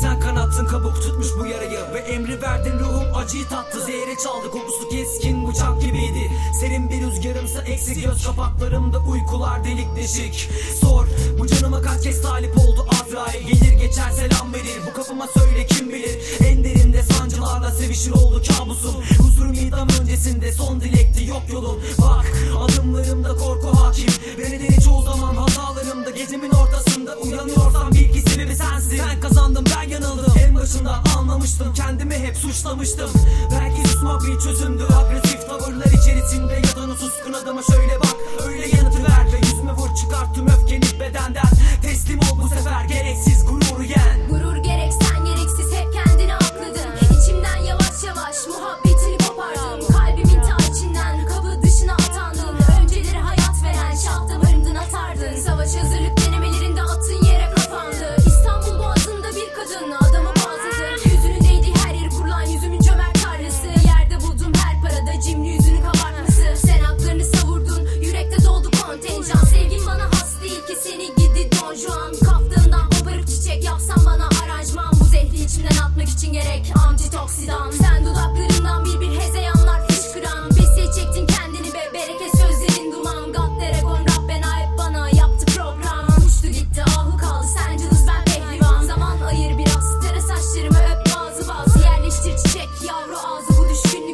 Sen kanattın kabuk tutmuş bu yarayı. Ve emri verdin ruhum acıyı tattı. Zehri çaldı kokusu keskin bıçak gibiydi. Serin bir rüzgarımsa eksik göz kapaklarımda uykular delik deşik. Sor bu canıma kaç kez talip oldu Azrail? Gelir geçer selam verir bu kapıma söyle kim bilir? En derinde sancılarla sevişir oldu kabusum. Huzurum idam öncesinde son dilekti yok yolum. Bak adımlarımda korku hakim. Ve nedeni çoğu zaman hatalarımda Gecemin ortasında uyanıyorsam bil ki sebebi sensin adama şöyle düşkünlük